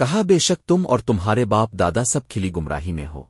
کہا بے شک تم اور تمہارے باپ دادا سب کھلی گمراہی میں ہو۔